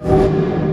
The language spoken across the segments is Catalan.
you.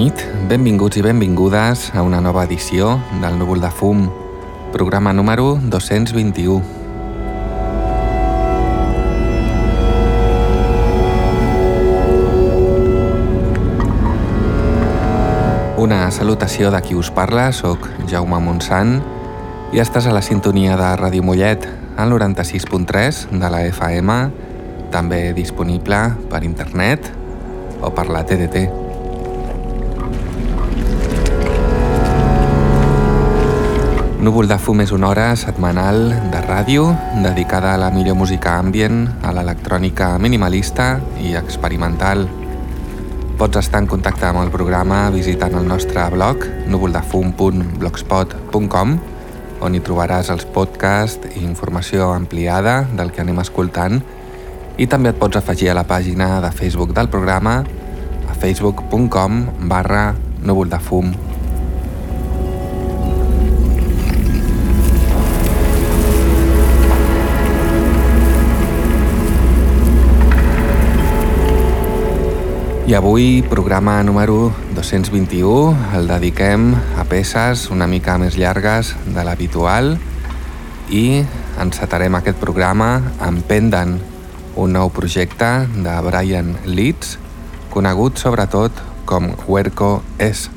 Nit. Benvinguts i benvingudes a una nova edició del Núvol de Fum, programa número 221. Una salutació de qui us parla, sóc Jaume Montsant i estàs a la sintonia de Ràdio Mollet, al 96.3 de la FM, també disponible per internet o per la TDT. Núvol de fum és una hora setmanal de ràdio dedicada a la millor música ambient, a l'electrònica minimalista i experimental. Pots estar en contacte amb el programa visitant el nostre blog núvoldefum.blogspot.com on hi trobaràs els podcasts i informació ampliada del que anem escoltant i també et pots afegir a la pàgina de Facebook del programa a facebook.com barra núvoldefum.com I avui, programa número 221, el dediquem a peces una mica més llargues de l'habitual i encetarem aquest programa amb Pendant, un nou projecte de Brian Leeds, conegut sobretot com Huerco S.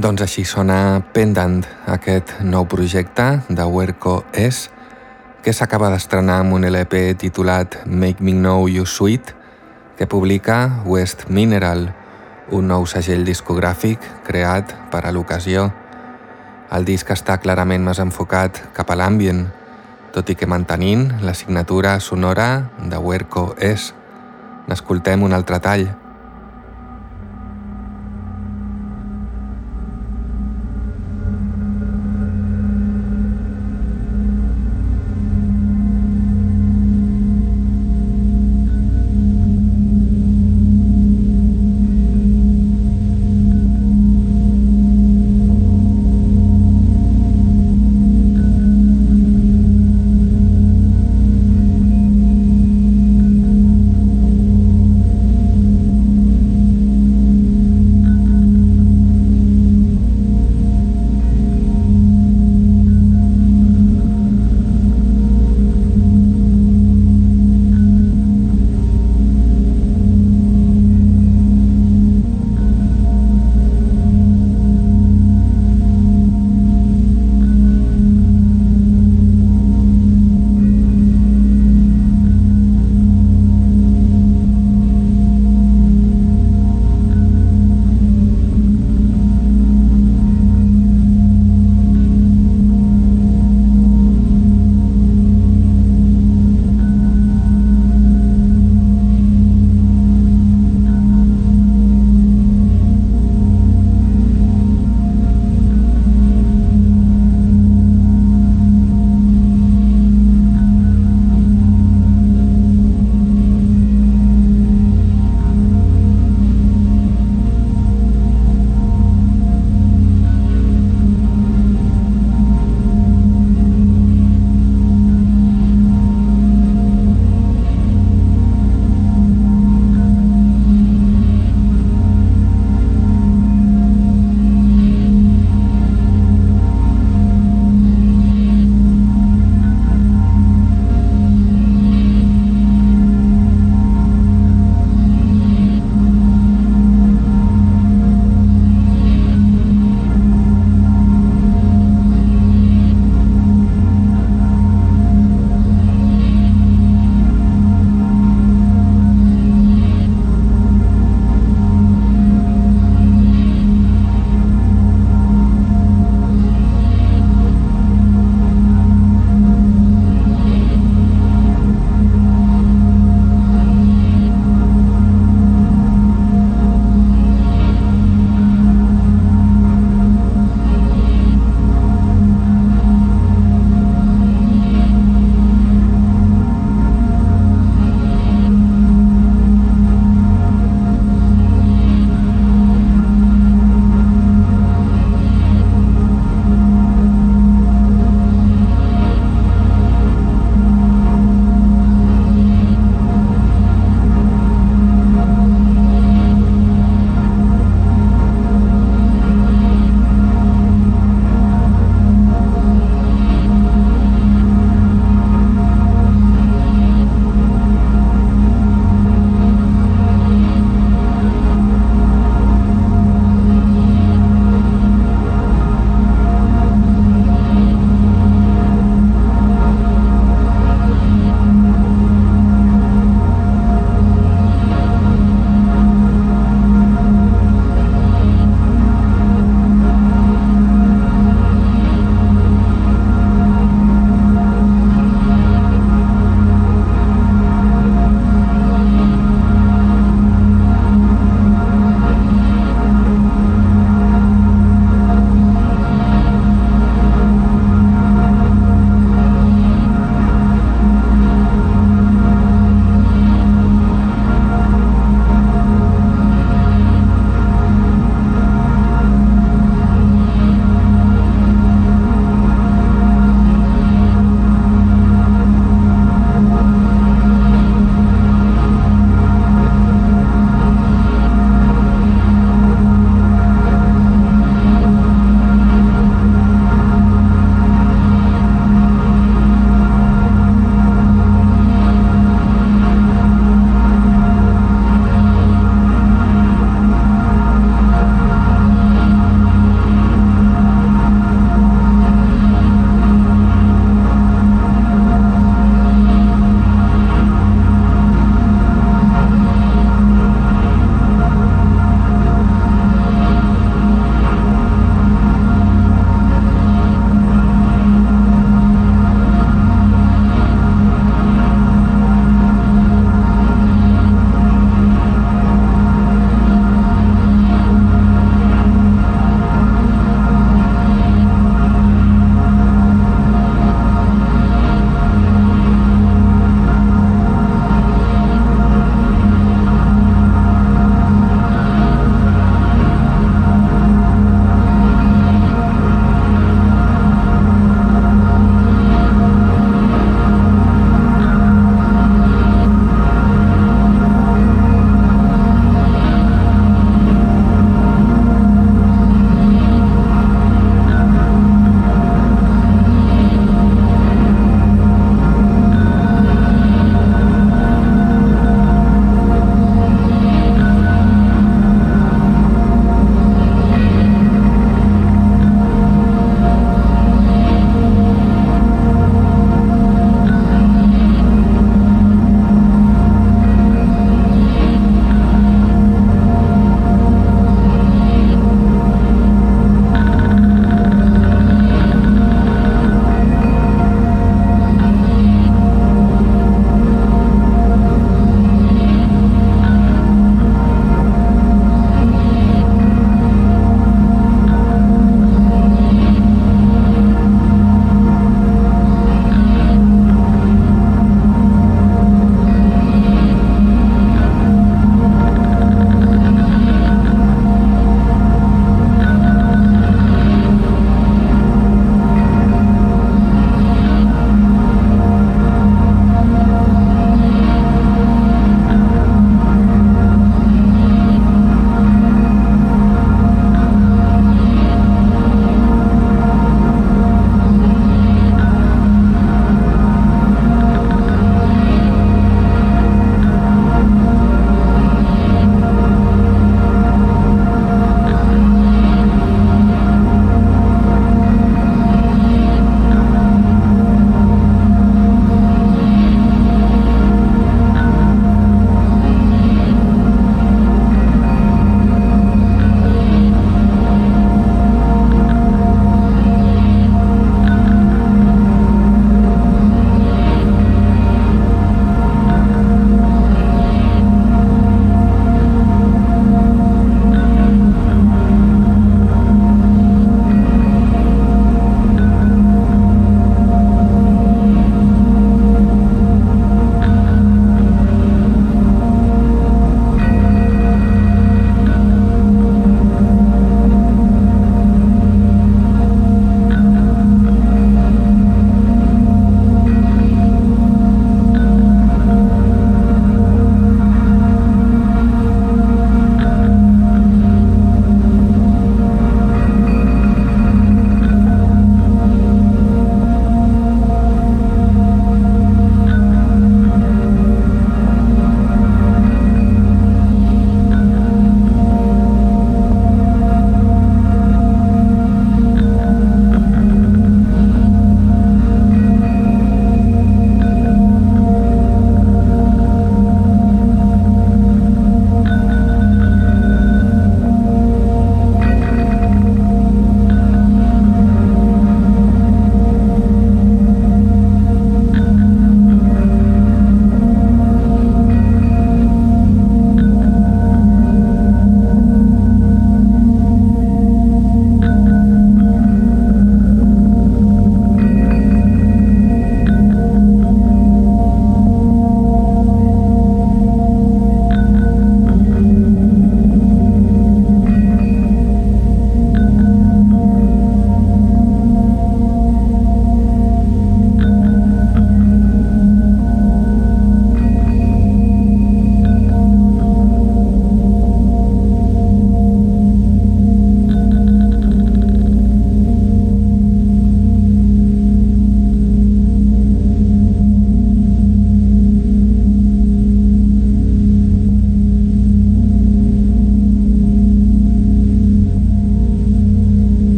Doncs així sona Pendant, aquest nou projecte de Werco S, que s'acaba d'estrenar amb un LP titulat Make Me Know You Sweet, que publica West Mineral, un nou segell discogràfic creat per a l'ocasió. El disc està clarament més enfocat cap a l'ambient, tot i que mantenint la signatura sonora de Werco S. N'escoltem un altre tall.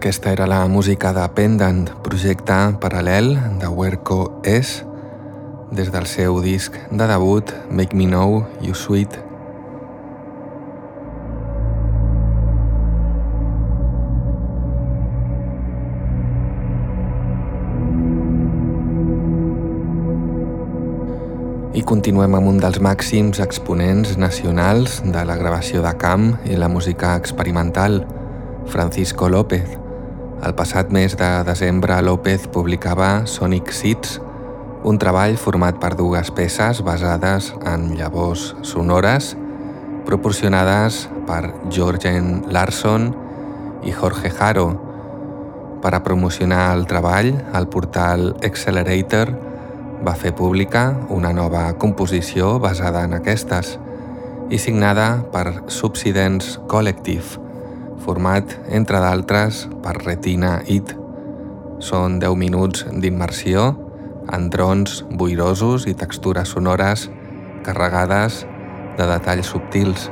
Aquesta era la música de Pendant, projecte paral·lel de Werco S, des del seu disc de debut Make Me Know You Sweet. I continuem amb un dels màxims exponents nacionals de la gravació de camp i la música experimental, Francisco López. El passat mes de desembre López publicava Sonic Seeds, un treball format per dues peces basades en llavors sonores proporcionades per Jorgen Larsson i Jorge Jaro. Per a promocionar el treball, el portal Accelerator va fer pública una nova composició basada en aquestes i signada per Subsidence Collective, format, entre d'altres, per Retina It. Són 10 minuts d'immersió en drons boirosos i textures sonores carregades de detalls subtils.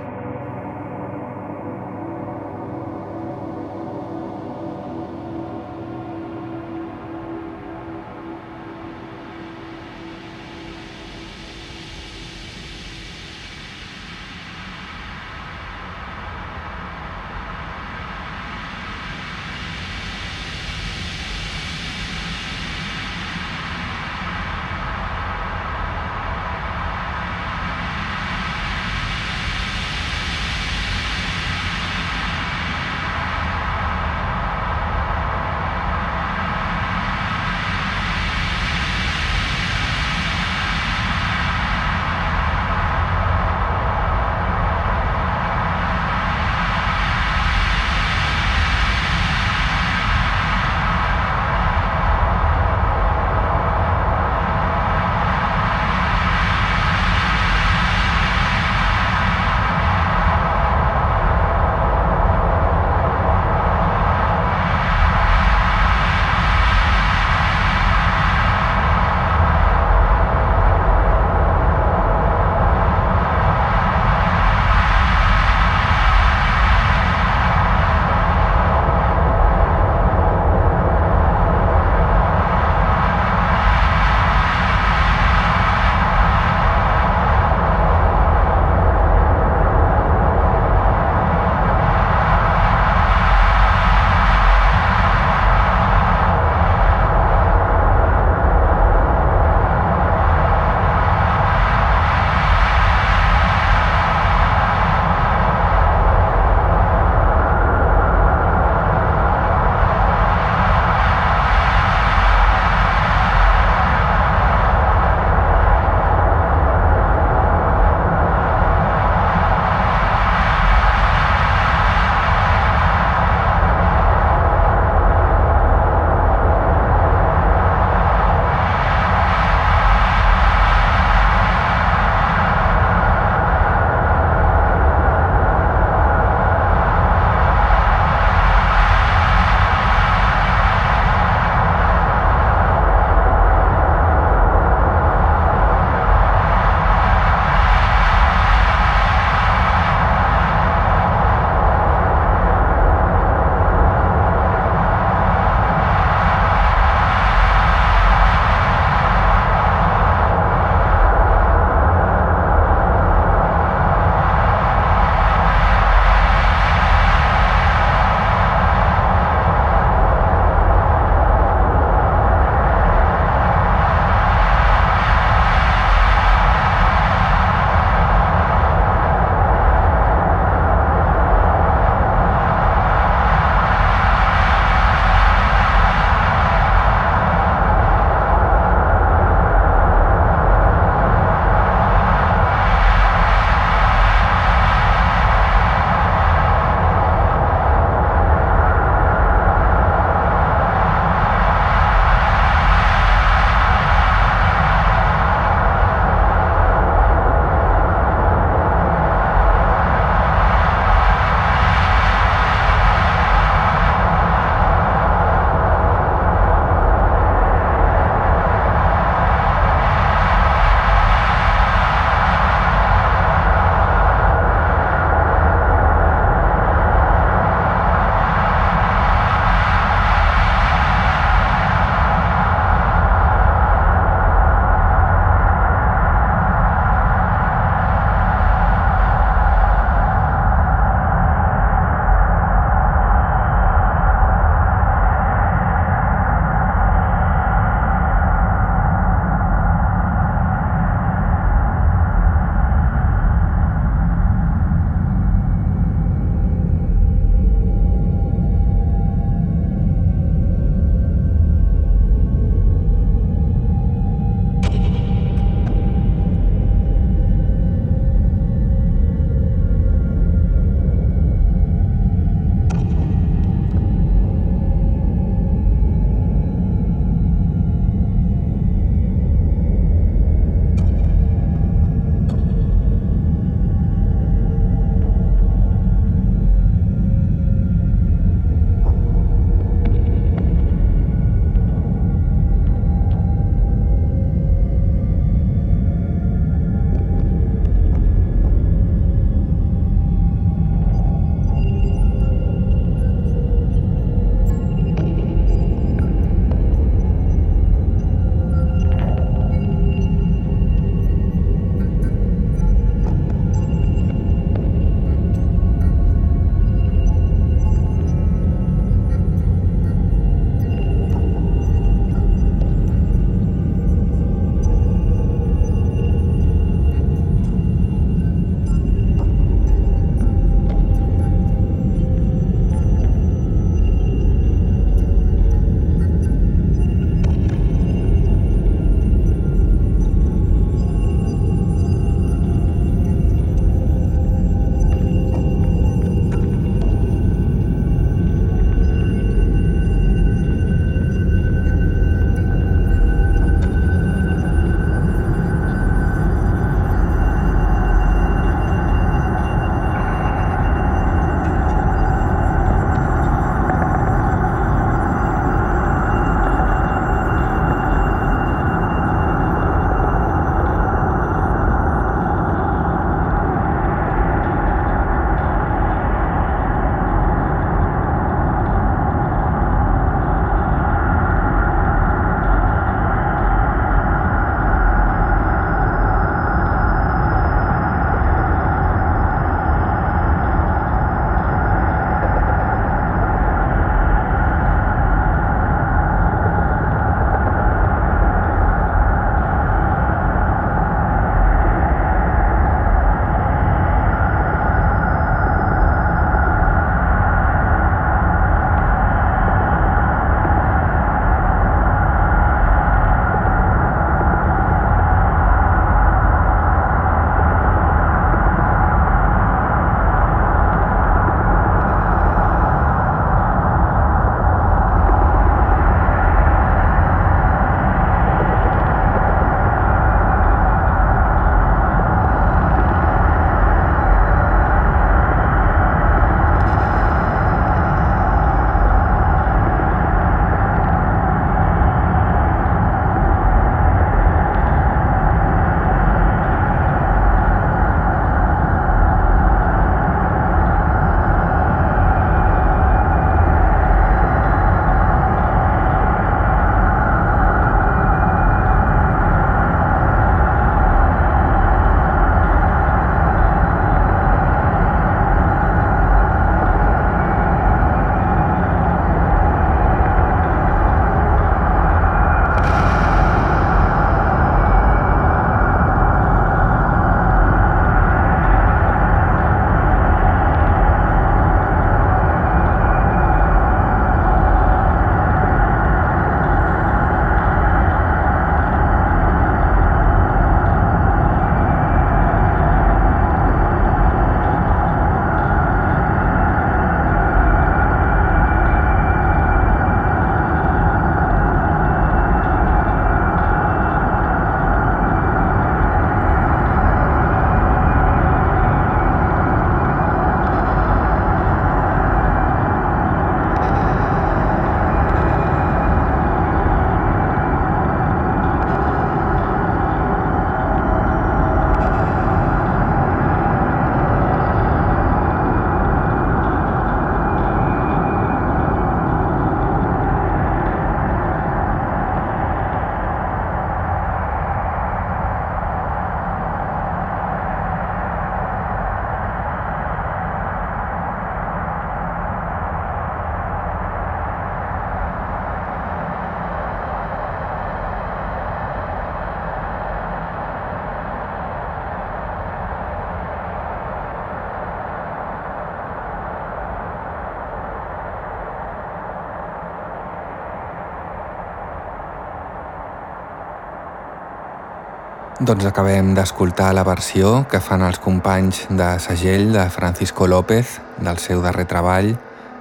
Doncs acabem d'escoltar la versió que fan els companys de segell de Francisco López del seu darrer treball,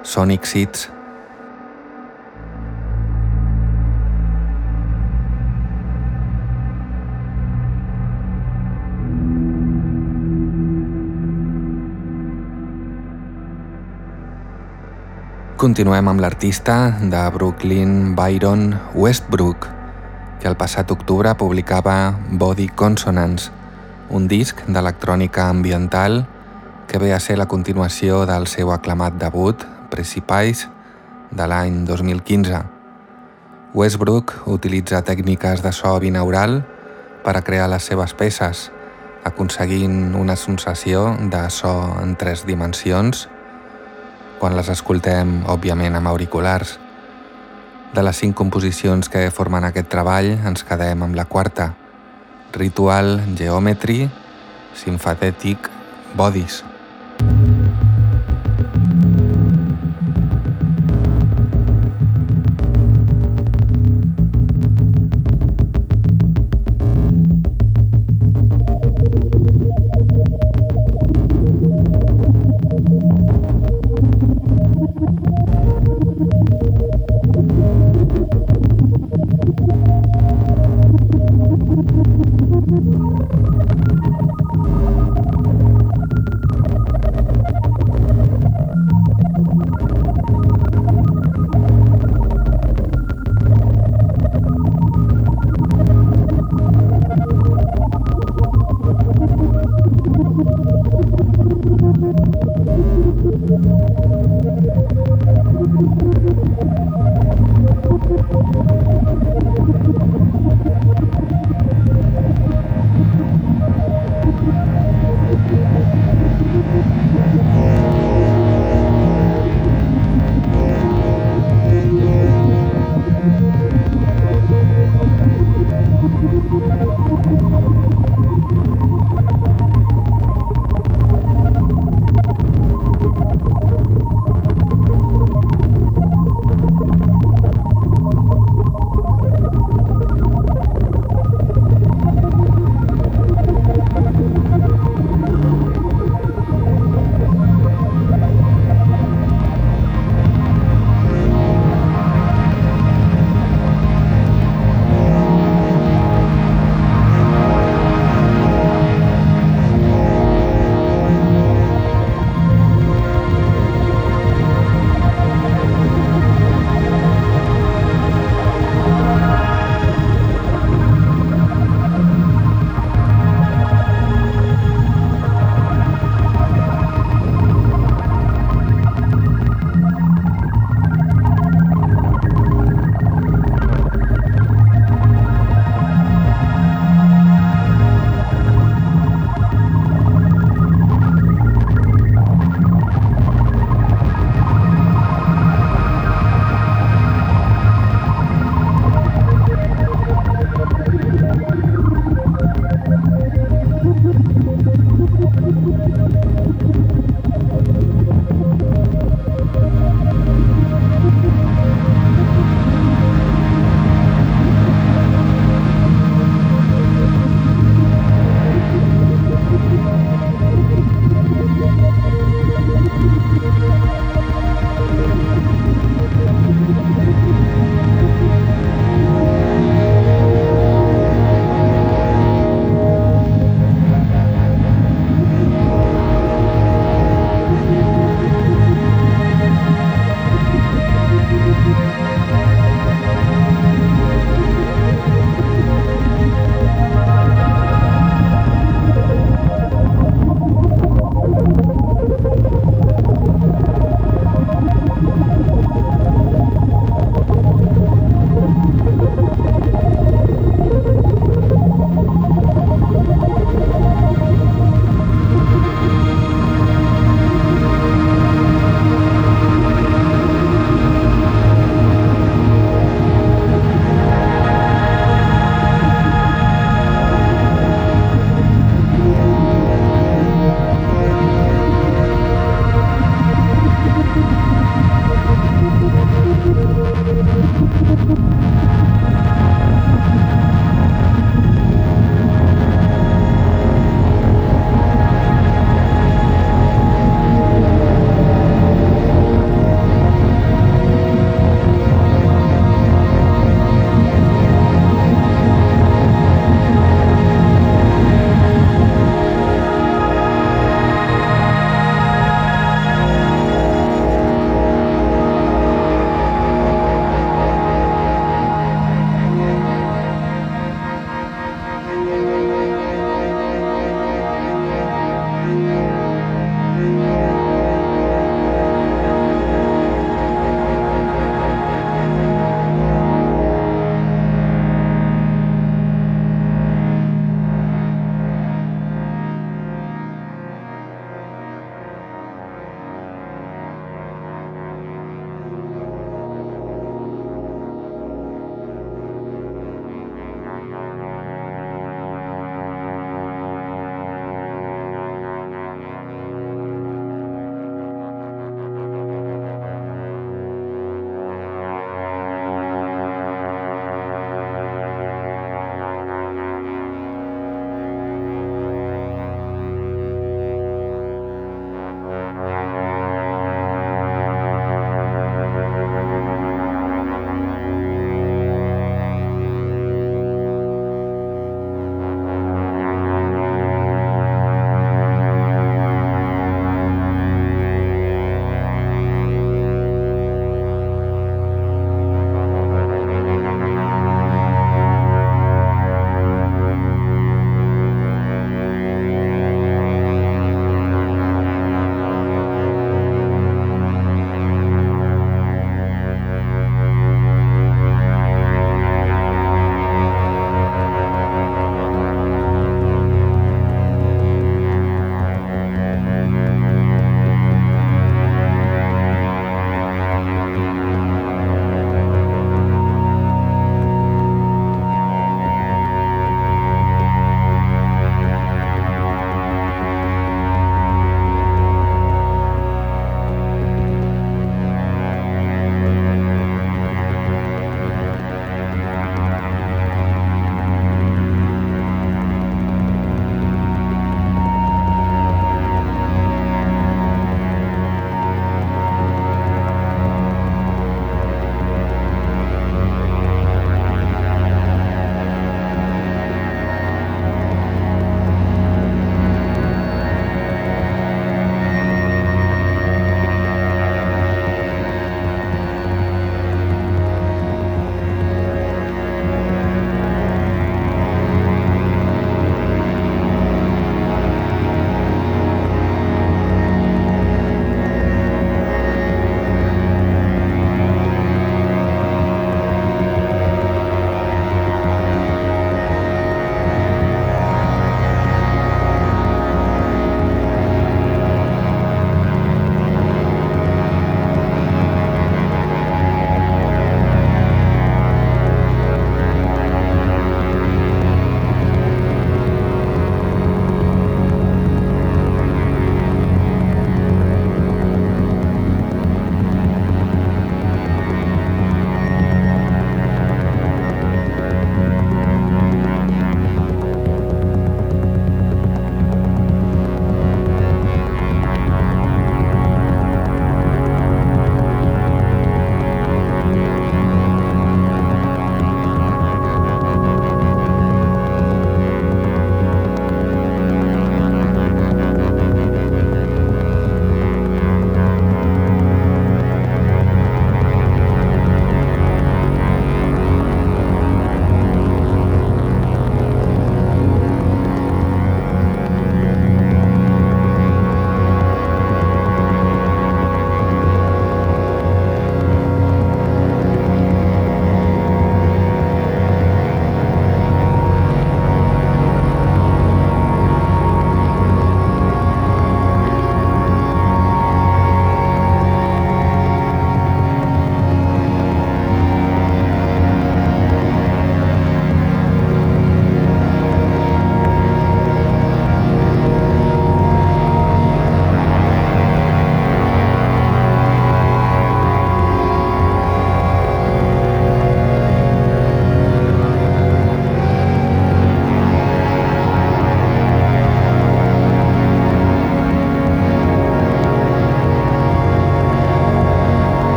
Sonic Seeds. Continuem amb l'artista de Brooklyn Byron Westbrook, que el passat octubre publicava Body Consonance, un disc d'electrònica ambiental que ve a ser la continuació del seu aclamat debut, Precipice, de l'any 2015. Westbrook utilitza tècniques de so binaural per a crear les seves peces, aconseguint una sensació de so en tres dimensions quan les escoltem, òbviament, amb auriculars. De les cinc composicions que formen aquest treball, ens quedem amb la quarta, Ritual Geometry Sympathetic Bodies.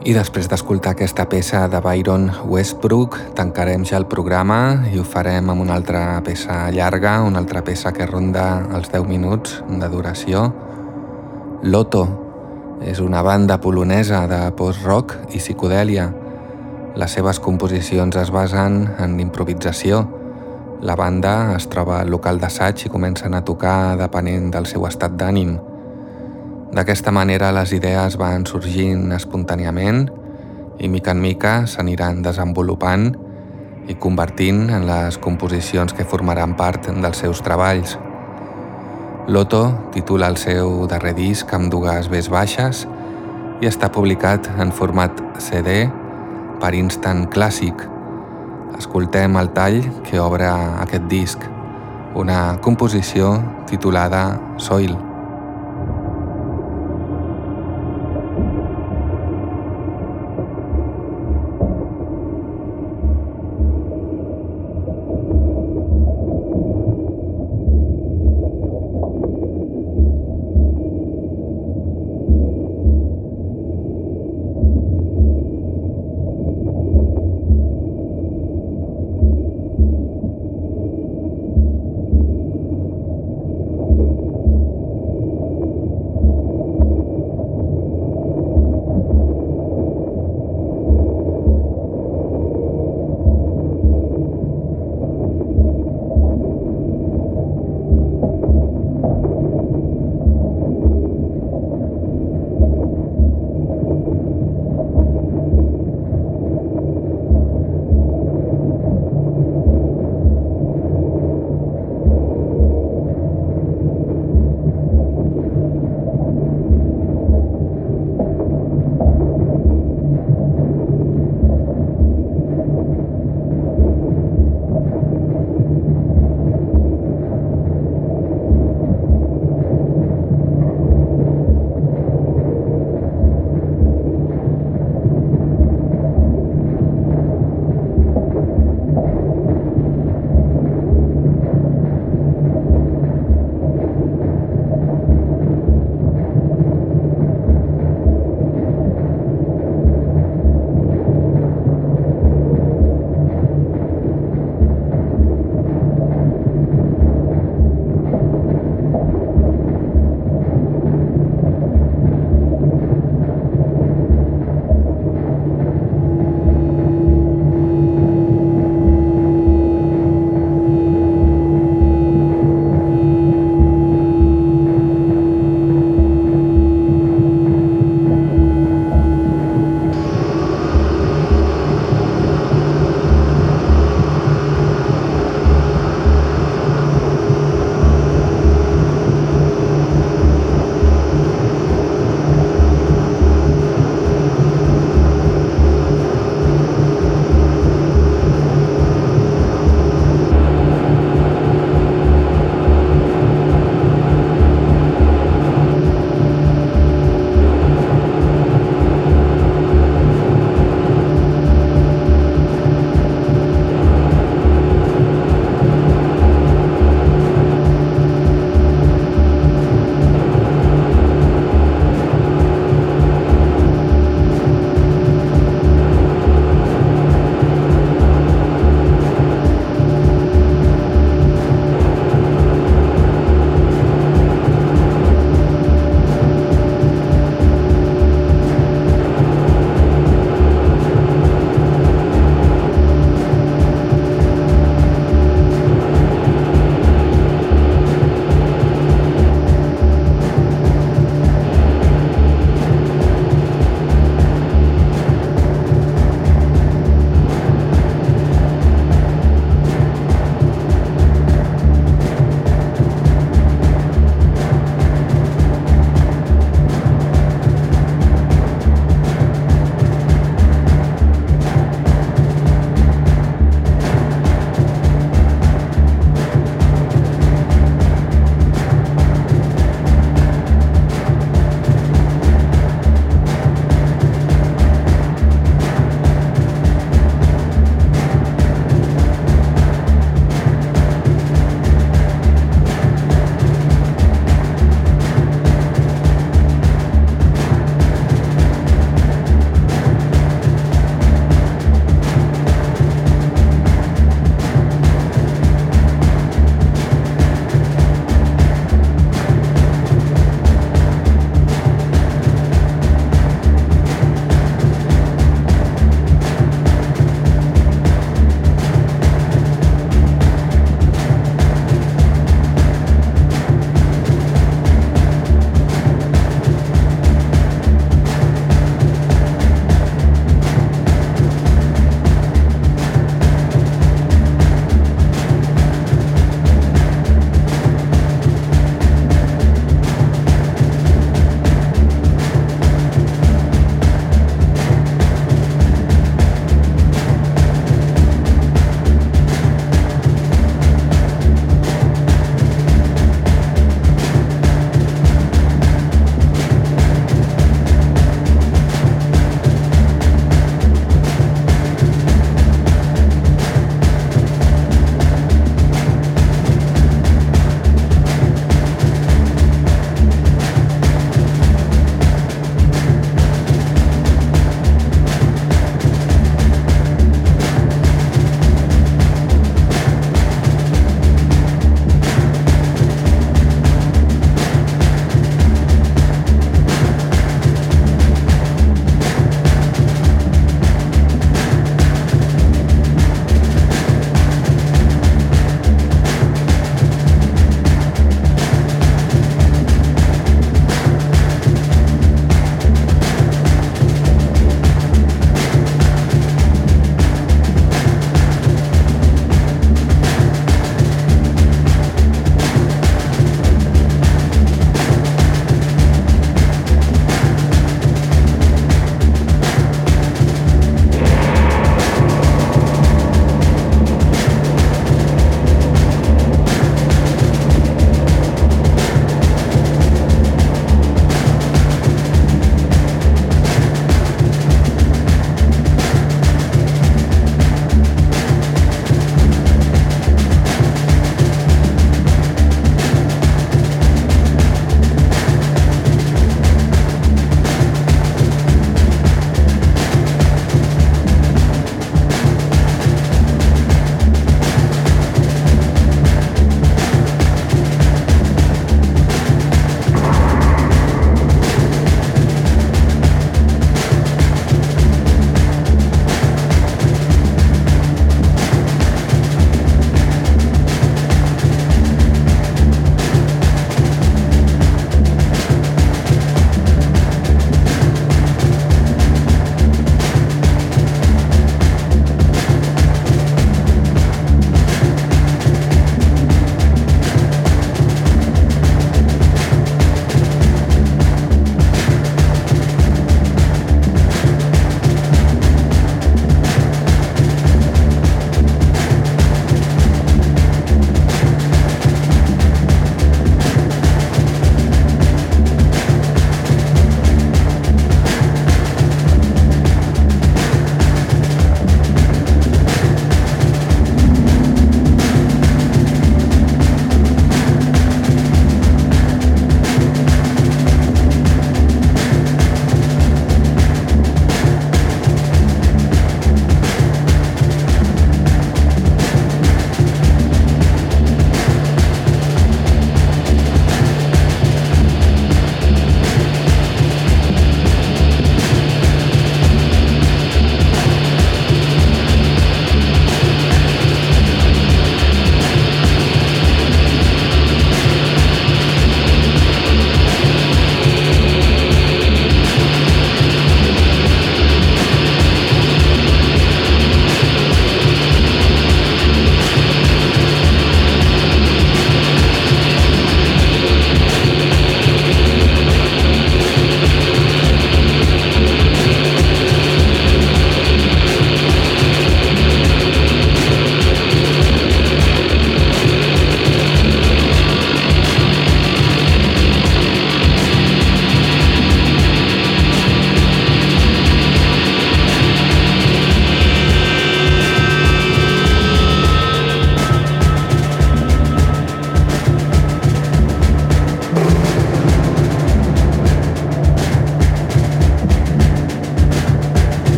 I després d'escoltar aquesta peça de Byron Westbrook, tancarem ja el programa i ho farem amb una altra peça llarga, una altra peça que ronda els 10 minuts de duració. Loto és una banda polonesa de post-rock i psicodèlia. Les seves composicions es basen en improvisació. La banda es troba al local d'assaig i comencen a tocar depenent del seu estat d'ànim. D'aquesta manera les idees van sorgint espontàniament i mica en mica s'aniran desenvolupant i convertint en les composicions que formaran part dels seus treballs. Loto titula el seu darrer disc amb dues Bs baixes i està publicat en format CD per Instant Classic. Escoltem el tall que obre aquest disc, una composició titulada Soil.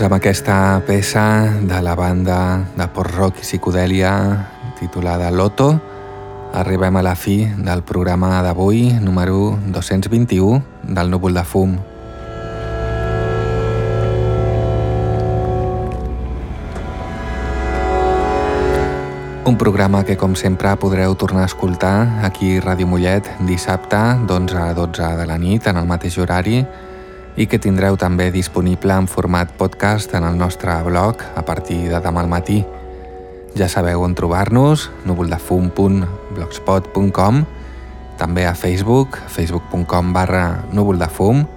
Doncs amb aquesta peça de la banda de post-rock i psicodèlia titulada Loto, arribem a la fi del programa d'avui, número 221 del Núvol de Fum. Un programa que, com sempre, podreu tornar a escoltar aquí a Ràdio Mollet dissabte d'11 a 12 de la nit en el mateix horari i que tindreu també disponible en format podcast en el nostre blog a partir de demà al matí. Ja sabeu on trobar-nos, núvoldefum.blogspot.com, també a Facebook, facebook.com barra núvoldefum,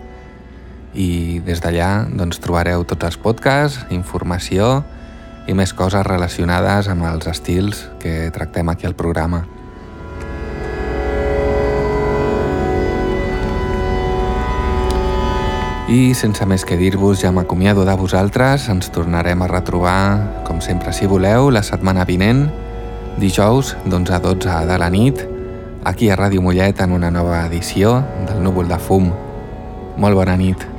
i des d'allà doncs, trobareu tots els podcasts, informació i més coses relacionades amb els estils que tractem aquí al programa. I sense més que dir-vos, ja m'acomiado de vosaltres, ens tornarem a retrobar, com sempre si voleu, la setmana vinent, dijous d'11 a 12 de la nit, aquí a Ràdio Mollet en una nova edició del Núvol de Fum. Molt bona nit.